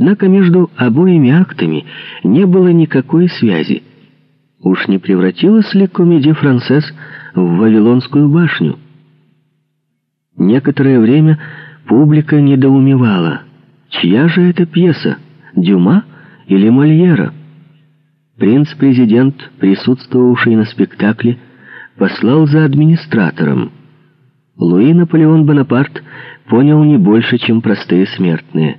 Однако между обоими актами не было никакой связи. Уж не превратилась ли комедия «Францесс» в Вавилонскую башню? Некоторое время публика недоумевала. Чья же это пьеса? Дюма или Мольера? Принц-президент, присутствовавший на спектакле, послал за администратором. Луи Наполеон Бонапарт понял не больше, чем простые смертные.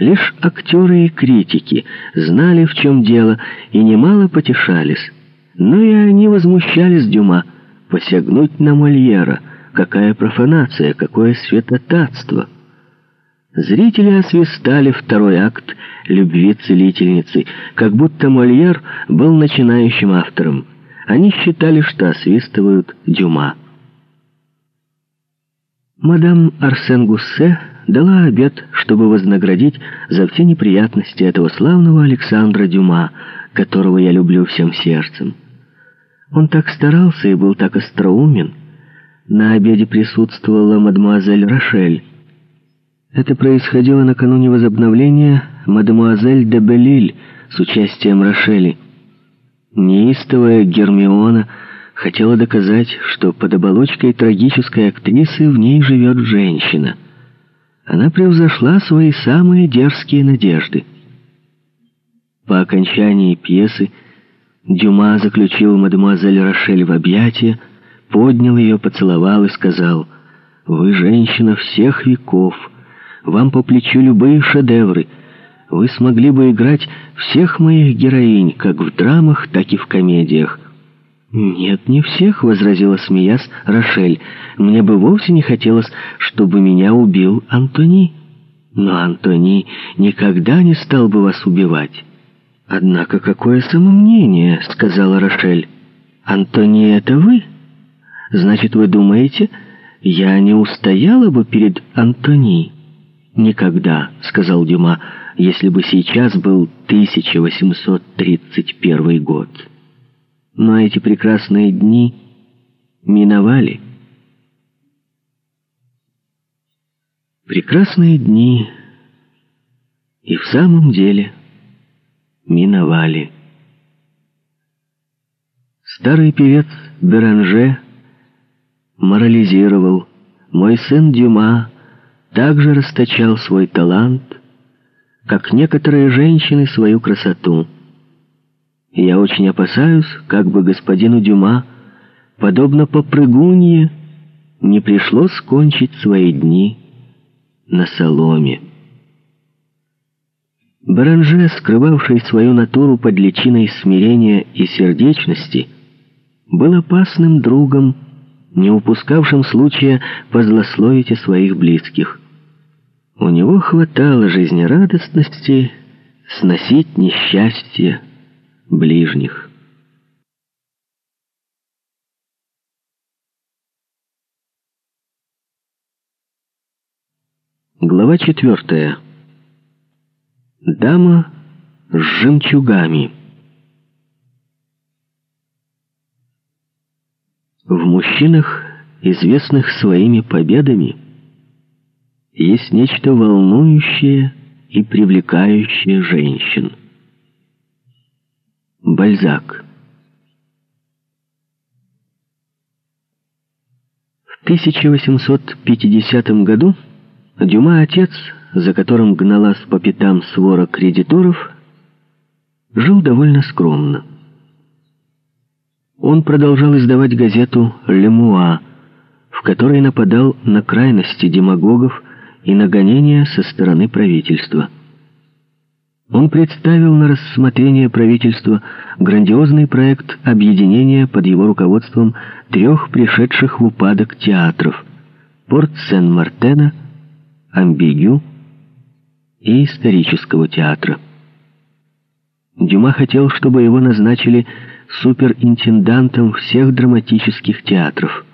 Лишь актеры и критики знали, в чем дело, и немало потешались. Но и они возмущались Дюма. Посягнуть на Мольера. Какая профанация, какое святотатство. Зрители освистали второй акт любви целительницы, как будто Мольер был начинающим автором. Они считали, что освистывают Дюма. Мадам Арсен Гуссе дала обет, чтобы вознаградить за все неприятности этого славного Александра Дюма, которого я люблю всем сердцем. Он так старался и был так остроумен. На обеде присутствовала мадемуазель Рошель. Это происходило накануне возобновления мадемуазель де Белиль с участием Рошели. Неистовая Гермиона хотела доказать, что под оболочкой трагической актрисы в ней живет женщина. Она превзошла свои самые дерзкие надежды. По окончании пьесы Дюма заключил мадемуазель Рошель в объятия, поднял ее, поцеловал и сказал, «Вы женщина всех веков, вам по плечу любые шедевры. Вы смогли бы играть всех моих героинь, как в драмах, так и в комедиях». «Нет, не всех», — возразила, смеясь, Рошель. «Мне бы вовсе не хотелось, чтобы меня убил Антони. Но Антони никогда не стал бы вас убивать». «Однако какое самомнение», — сказала Рошель. «Антони, это вы? Значит, вы думаете, я не устояла бы перед Антони?» «Никогда», — сказал Дюма, — «если бы сейчас был 1831 год». Но эти прекрасные дни миновали. Прекрасные дни и в самом деле миновали. Старый певец Беранже морализировал. Мой сын Дюма также расточал свой талант, как некоторые женщины свою красоту — я очень опасаюсь, как бы господину Дюма, подобно попрыгунье, не пришлось кончить свои дни на соломе. Баранже, скрывавший свою натуру под личиной смирения и сердечности, был опасным другом, не упускавшим случая позлословить о своих близких. У него хватало жизнерадостности сносить несчастье, ближних. Глава четвертая. Дама с жемчугами. В мужчинах, известных своими победами, есть нечто волнующее и привлекающее женщин. Бальзак. В 1850 году Дюма отец, за которым гналась по пятам свора кредиторов, жил довольно скромно. Он продолжал издавать газету «Лемуа», в которой нападал на крайности демагогов и на гонения со стороны правительства. Он представил на рассмотрение правительства грандиозный проект объединения под его руководством трех пришедших в упадок театров Порт Сен-Мартена, Амбигю и исторического театра. Дюма хотел, чтобы его назначили суперинтендантом всех драматических театров.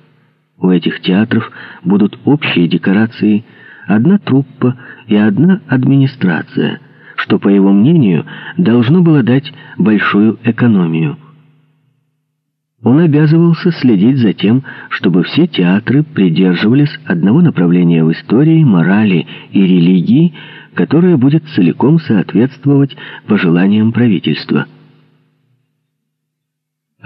У этих театров будут общие декорации, одна труппа и одна администрация – что, по его мнению, должно было дать большую экономию. Он обязывался следить за тем, чтобы все театры придерживались одного направления в истории, морали и религии, которое будет целиком соответствовать пожеланиям правительства.